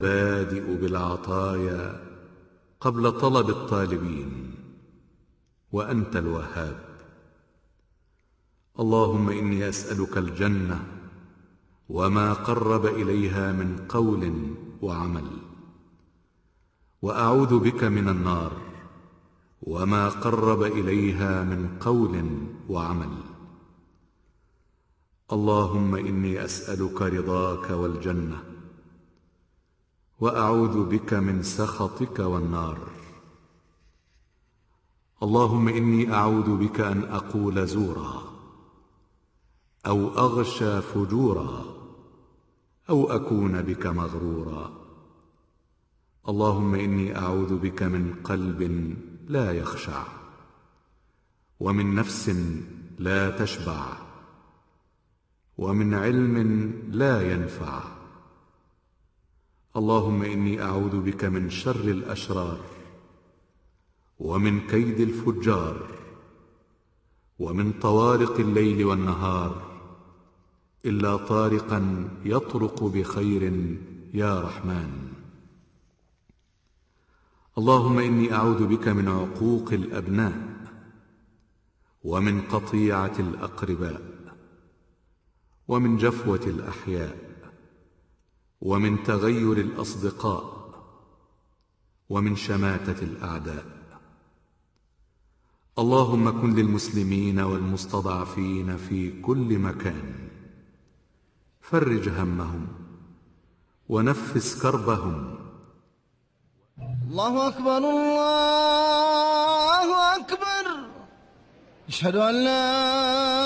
بادئ بالعطايا قبل طلب الطالبين وأنت الوهاب. اللهم إني أسألك الجنة وما قرب إليها من قول وعمل وأعوذ بك من النار وما قرب إليها من قول وعمل. اللهم إني أسألك رضاك والجنة وأعوذ بك من سخطك والنار. اللهم إني أعوذ بك أن أقول زورا أو أغشى فجورا أو أكون بك مغرورا. اللهم إني أعوذ بك من قلب لا يخشع ومن نفس لا تشبع ومن علم لا ينفع. اللهم إني أعوذ بك من شر الأشرار ومن كيد الفجار ومن طوارق الليل والنهار إلا طارقا يطرق بخير يا رحمن. اللهم إني أعوذ بك من عقوق الأبناء ومن قطيعة الأقرباء ومن جفوة الأحياء. ومن تغير الأصدقاء ومن شماتة الأعداء. اللهم كن للمسلمين والمستضعفين في كل مكان. فرج همهم ونفس كربهم. الله أكبر الله أكبر. أشهد أن لا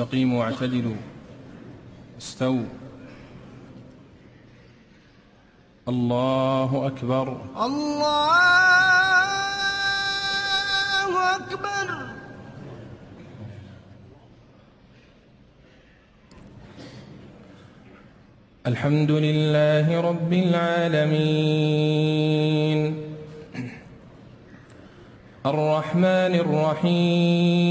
استقيموا واعتدلوا. استووا. الله أكبر. الله أكبر. الحمد لله رب العالمين. الرحمن الرحيم.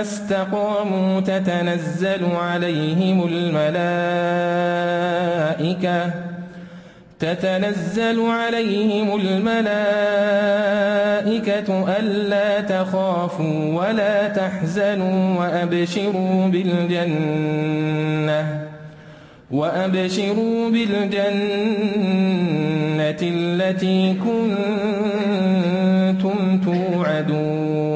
استقاموا تتنزل عليهم الملائكة تتنزل عليهم الملائكة ألا تخافوا ولا تحزنوا وأبشروا بالجنة وأبشروا بالجنة التي كنتم توعدون.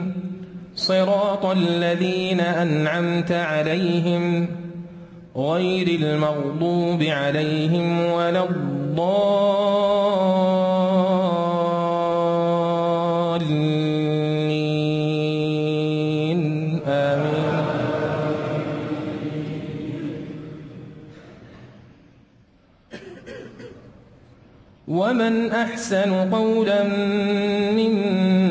صراط الذين أنعمت عليهم غير المغضوب عليهم ولا الضالين. آمين. ومن أحسن قولا ممن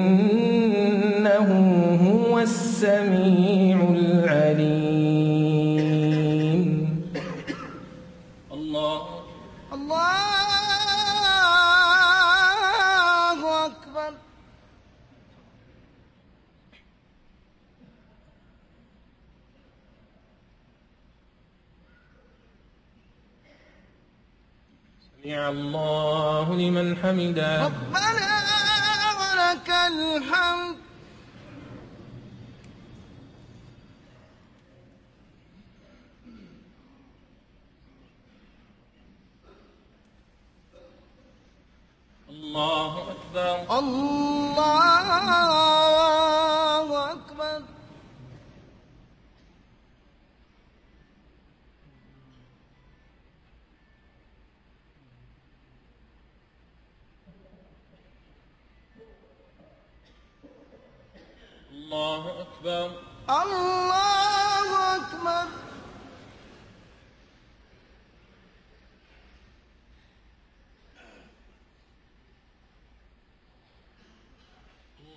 السميع العليم. الله. الله أكبر. سمع الله لمن حمده. ربنا ولك الحمد. الله أكبر. الله أكبر الله أكبر الله أكبر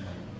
Amen.